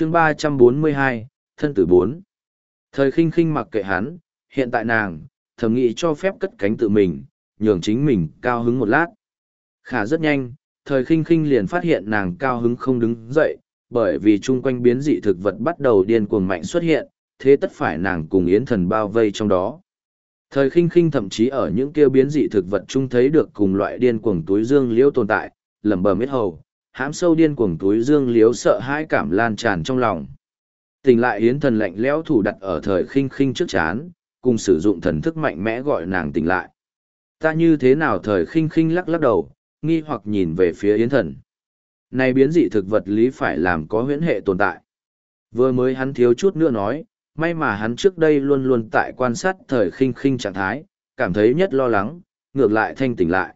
chương ba trăm bốn mươi hai, thân tử bốn. Thời khinh khinh mặc kệ hắn, hiện tại nàng, thầm nghĩ cho phép cất cánh tự mình, nhường chính mình cao hứng một lát. Khả rất nhanh, thời khinh khinh liền phát hiện nàng cao hứng không đứng dậy, bởi vì chung quanh biến dị thực vật bắt đầu điên cuồng mạnh xuất hiện, thế tất phải nàng cùng yến thần bao vây trong đó. Thời khinh khinh thậm chí ở những kêu biến dị thực vật chung thấy được cùng loại điên cuồng túi dương liễu tồn tại, lẩm bẩm ít hầu hãm sâu điên cuồng túi dương liếu sợ hãi cảm lan tràn trong lòng. Tỉnh lại yến thần lạnh lẽo thủ đặt ở thời khinh khinh trước chán, cùng sử dụng thần thức mạnh mẽ gọi nàng tỉnh lại. Ta như thế nào thời khinh khinh lắc lắc đầu, nghi hoặc nhìn về phía yến thần. Này biến dị thực vật lý phải làm có huyễn hệ tồn tại. Vừa mới hắn thiếu chút nữa nói, may mà hắn trước đây luôn luôn tại quan sát thời khinh khinh trạng thái, cảm thấy nhất lo lắng, ngược lại thanh tỉnh lại.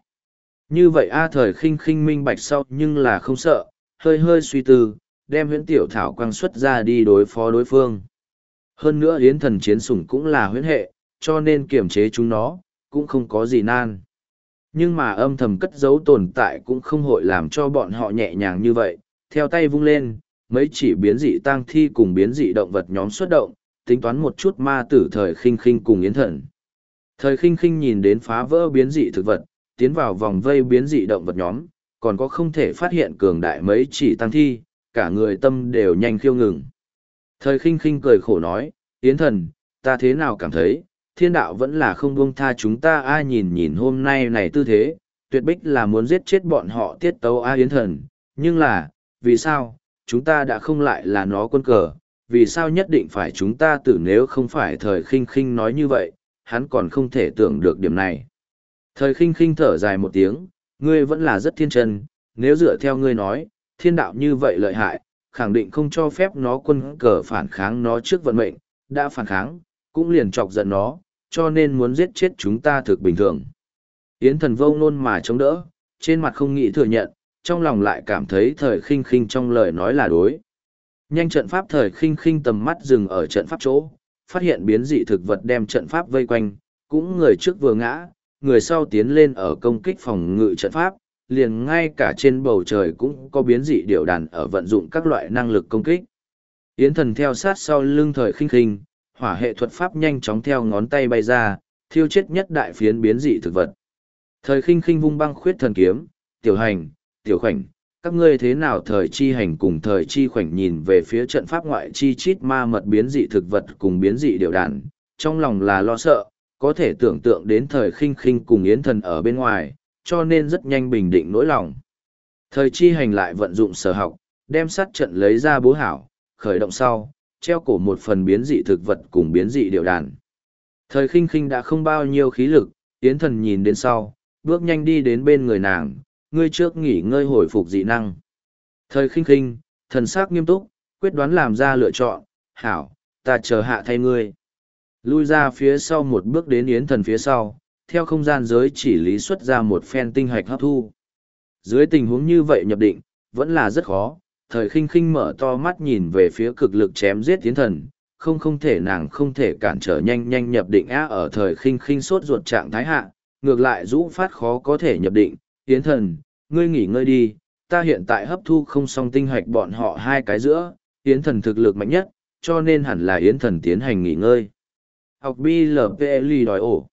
Như vậy A thời khinh khinh minh bạch sau nhưng là không sợ, hơi hơi suy tư, đem huyễn tiểu thảo quang xuất ra đi đối phó đối phương. Hơn nữa hiến thần chiến sủng cũng là huyễn hệ, cho nên kiểm chế chúng nó, cũng không có gì nan. Nhưng mà âm thầm cất giấu tồn tại cũng không hội làm cho bọn họ nhẹ nhàng như vậy, theo tay vung lên, mấy chỉ biến dị tang thi cùng biến dị động vật nhóm xuất động, tính toán một chút ma tử thời khinh khinh cùng yến thần. Thời khinh khinh nhìn đến phá vỡ biến dị thực vật, tiến vào vòng vây biến dị động vật nhóm, còn có không thể phát hiện cường đại mấy chỉ tăng thi, cả người tâm đều nhanh khiêu ngừng. Thời khinh khinh cười khổ nói, Yến thần, ta thế nào cảm thấy, thiên đạo vẫn là không buông tha chúng ta ai nhìn nhìn hôm nay này tư thế, tuyệt bích là muốn giết chết bọn họ tiết tấu a Yến thần, nhưng là, vì sao, chúng ta đã không lại là nó quân cờ, vì sao nhất định phải chúng ta tử nếu không phải thời khinh khinh nói như vậy, hắn còn không thể tưởng được điểm này. Thời khinh khinh thở dài một tiếng, ngươi vẫn là rất thiên chân, nếu dựa theo ngươi nói, thiên đạo như vậy lợi hại, khẳng định không cho phép nó quân cờ phản kháng nó trước vận mệnh, đã phản kháng, cũng liền chọc giận nó, cho nên muốn giết chết chúng ta thực bình thường. Yến thần vô nôn mà chống đỡ, trên mặt không nghĩ thừa nhận, trong lòng lại cảm thấy thời khinh khinh trong lời nói là đối. Nhanh trận pháp thời khinh khinh tầm mắt dừng ở trận pháp chỗ, phát hiện biến dị thực vật đem trận pháp vây quanh, cũng người trước vừa ngã, người sau tiến lên ở công kích phòng ngự trận pháp, liền ngay cả trên bầu trời cũng có biến dị điều đàn ở vận dụng các loại năng lực công kích. Yến thần theo sát sau lưng thời khinh khinh, hỏa hệ thuật pháp nhanh chóng theo ngón tay bay ra, thiêu chết nhất đại phiến biến dị thực vật. Thời khinh khinh vung băng khuyết thần kiếm, tiểu hành, tiểu khoảnh, các ngươi thế nào thời chi hành cùng thời chi khoảnh nhìn về phía trận pháp ngoại chi chít ma mật biến dị thực vật cùng biến dị điều đàn, trong lòng là lo sợ, có thể tưởng tượng đến thời khinh khinh cùng yến thần ở bên ngoài, cho nên rất nhanh bình định nỗi lòng. Thời chi hành lại vận dụng sở học, đem sát trận lấy ra bố hảo, khởi động sau, treo cổ một phần biến dị thực vật cùng biến dị điều đàn. Thời khinh khinh đã không bao nhiêu khí lực, yến thần nhìn đến sau, bước nhanh đi đến bên người nàng, ngươi trước nghỉ ngơi hồi phục dị năng. Thời khinh khinh, thần sắc nghiêm túc, quyết đoán làm ra lựa chọn, hảo, ta chờ hạ thay ngươi lui ra phía sau một bước đến yến thần phía sau, theo không gian giới chỉ lý xuất ra một phen tinh hạch hấp thu. Dưới tình huống như vậy nhập định, vẫn là rất khó, thời khinh khinh mở to mắt nhìn về phía cực lực chém giết yến thần, không không thể nàng không thể cản trở nhanh nhanh nhập định á ở thời khinh khinh sốt ruột trạng thái hạ, ngược lại rũ phát khó có thể nhập định. Yến thần, ngươi nghỉ ngơi đi, ta hiện tại hấp thu không xong tinh hạch bọn họ hai cái giữa, yến thần thực lực mạnh nhất, cho nên hẳn là yến thần tiến hành nghỉ ngơi học BLPLI đòi ổ.